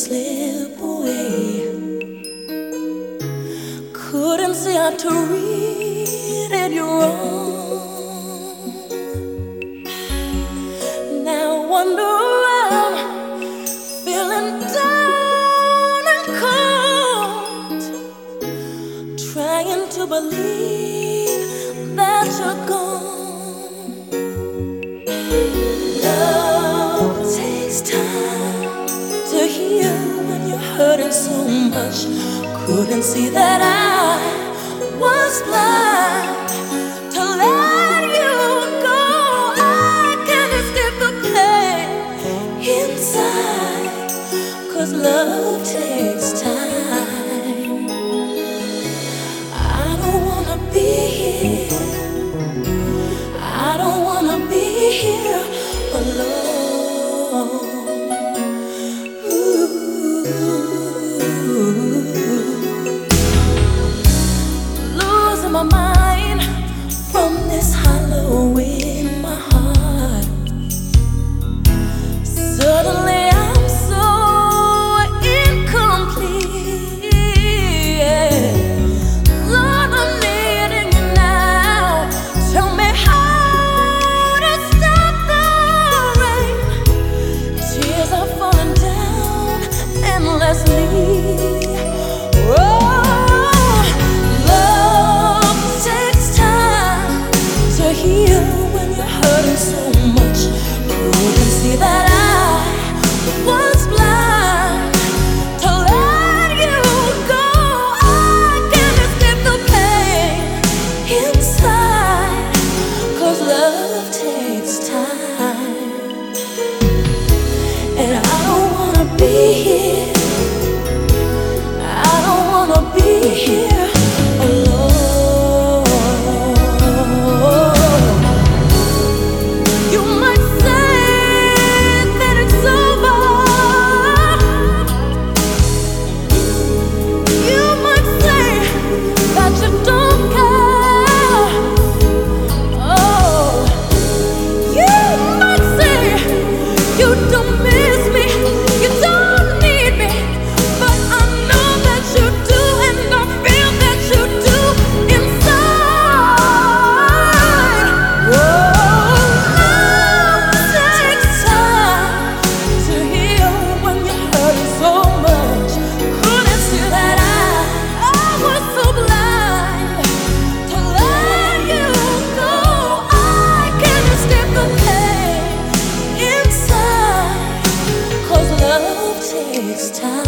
slip away. Couldn't see how to read it wrong. Now I wonder I'm feeling down and cold, trying to believe hurting so much. Couldn't see that I was blind to let you go. I can't escape the pain love takes time. mamá. you. next time.